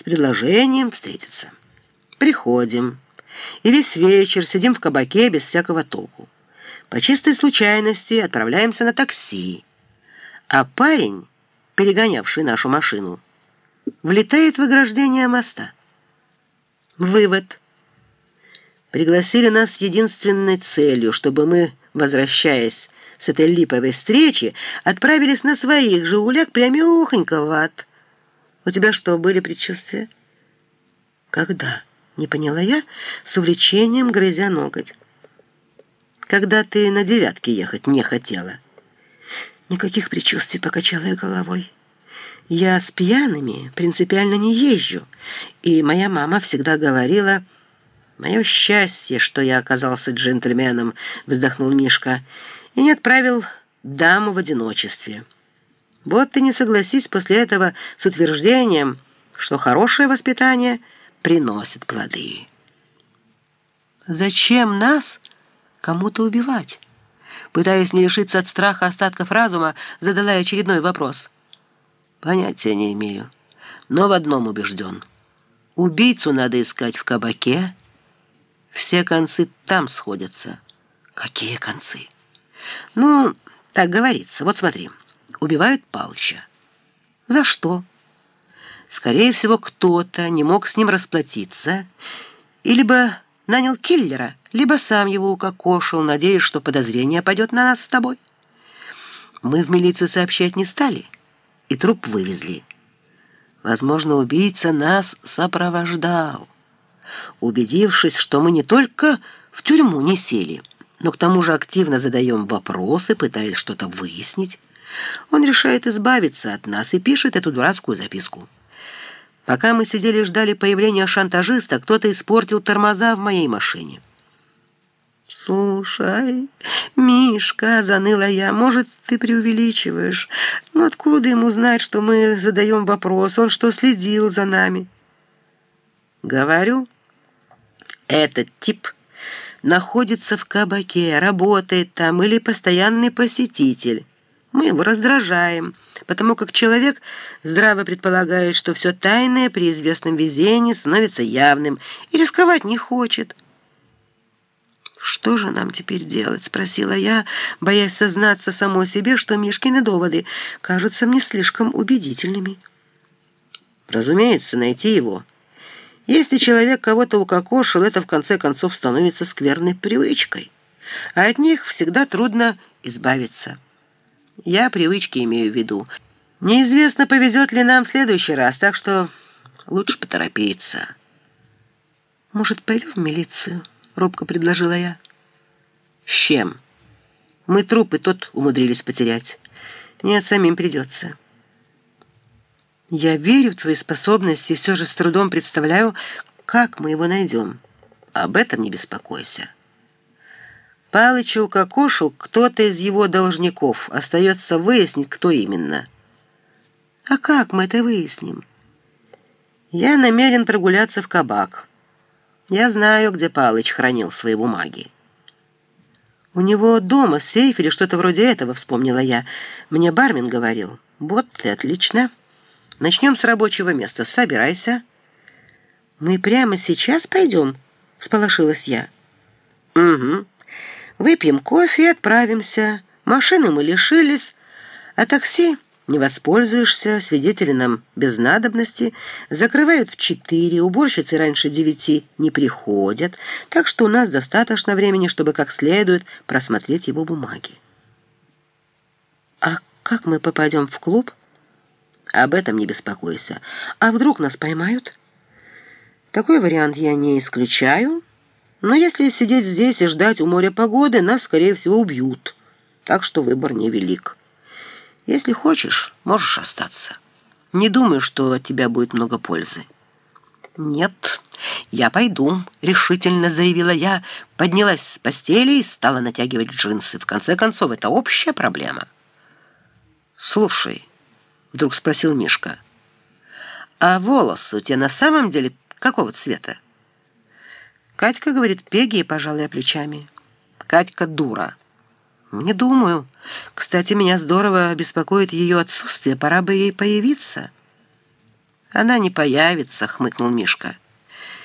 с предложением встретиться. Приходим, и весь вечер сидим в кабаке без всякого толку. По чистой случайности отправляемся на такси, а парень, перегонявший нашу машину, влетает в ограждение моста. Вывод. Пригласили нас с единственной целью, чтобы мы, возвращаясь с этой липовой встречи, отправились на своих же улях прямехонько в ад. У тебя что, были предчувствия? Когда? Не поняла я, с увлечением грызя ноготь. Когда ты на девятке ехать не хотела. Никаких предчувствий покачала я головой. Я с пьяными принципиально не езжу, и моя мама всегда говорила... «Мое счастье, что я оказался джентльменом», — вздохнул Мишка, «и не отправил даму в одиночестве». Вот ты не согласись после этого с утверждением, что хорошее воспитание приносит плоды. Зачем нас кому-то убивать? Пытаясь не лишиться от страха остатков разума, задала я очередной вопрос. Понятия не имею, но в одном убежден. Убийцу надо искать в кабаке. Все концы там сходятся. Какие концы? Ну, так говорится. Вот смотри убивают Палыча. За что? Скорее всего, кто-то не мог с ним расплатиться, и либо нанял киллера, либо сам его укокошил, надеясь, что подозрение пойдет на нас с тобой. Мы в милицию сообщать не стали, и труп вывезли. Возможно, убийца нас сопровождал. Убедившись, что мы не только в тюрьму не сели, но к тому же активно задаем вопросы, пытаясь что-то выяснить, он решает избавиться от нас и пишет эту дурацкую записку. Пока мы сидели и ждали появления шантажиста, кто-то испортил тормоза в моей машине. «Слушай, Мишка», — заныла я, — «может, ты преувеличиваешь? Но откуда ему знать, что мы задаем вопрос? Он что, следил за нами?» «Говорю, этот тип находится в кабаке, работает там или постоянный посетитель». Мы его раздражаем, потому как человек здраво предполагает, что все тайное при известном везении становится явным и рисковать не хочет. «Что же нам теперь делать?» — спросила я, боясь сознаться самой себе, что Мишкины доводы кажутся мне слишком убедительными. «Разумеется, найти его. Если человек кого-то укокошил, это в конце концов становится скверной привычкой, а от них всегда трудно избавиться». Я привычки имею в виду. Неизвестно, повезет ли нам в следующий раз, так что лучше поторопиться. «Может, пойдем в милицию?» — робко предложила я. «С чем? Мы трупы тот умудрились потерять. Нет, самим придется». «Я верю в твои способности и все же с трудом представляю, как мы его найдем. Об этом не беспокойся». Палыча укокошил кто-то из его должников. Остается выяснить, кто именно. А как мы это выясним? Я намерен прогуляться в кабак. Я знаю, где Палыч хранил свои бумаги. У него дома сейф или что-то вроде этого, вспомнила я. Мне бармен говорил. Вот ты, отлично. Начнем с рабочего места. Собирайся. Мы прямо сейчас пойдем? Сполошилась я. Угу. Выпьем кофе и отправимся. Машины мы лишились, а такси не воспользуешься, свидетели нам без надобности, закрывают в четыре, уборщицы раньше девяти не приходят, так что у нас достаточно времени, чтобы как следует просмотреть его бумаги. А как мы попадем в клуб? Об этом не беспокойся. А вдруг нас поймают? Такой вариант я не исключаю, но если сидеть здесь и ждать у моря погоды, нас, скорее всего, убьют. Так что выбор невелик. Если хочешь, можешь остаться. Не думаю, что от тебя будет много пользы. «Нет, я пойду», — решительно заявила я, поднялась с постели и стала натягивать джинсы. В конце концов, это общая проблема. «Слушай», — вдруг спросил Мишка, «а волосы у тебя на самом деле какого цвета?» Катька говорит, Пеги, пожалуй, плечами. Катька дура. Не думаю. Кстати, меня здорово беспокоит ее отсутствие. Пора бы ей появиться. Она не появится, хмыкнул Мишка.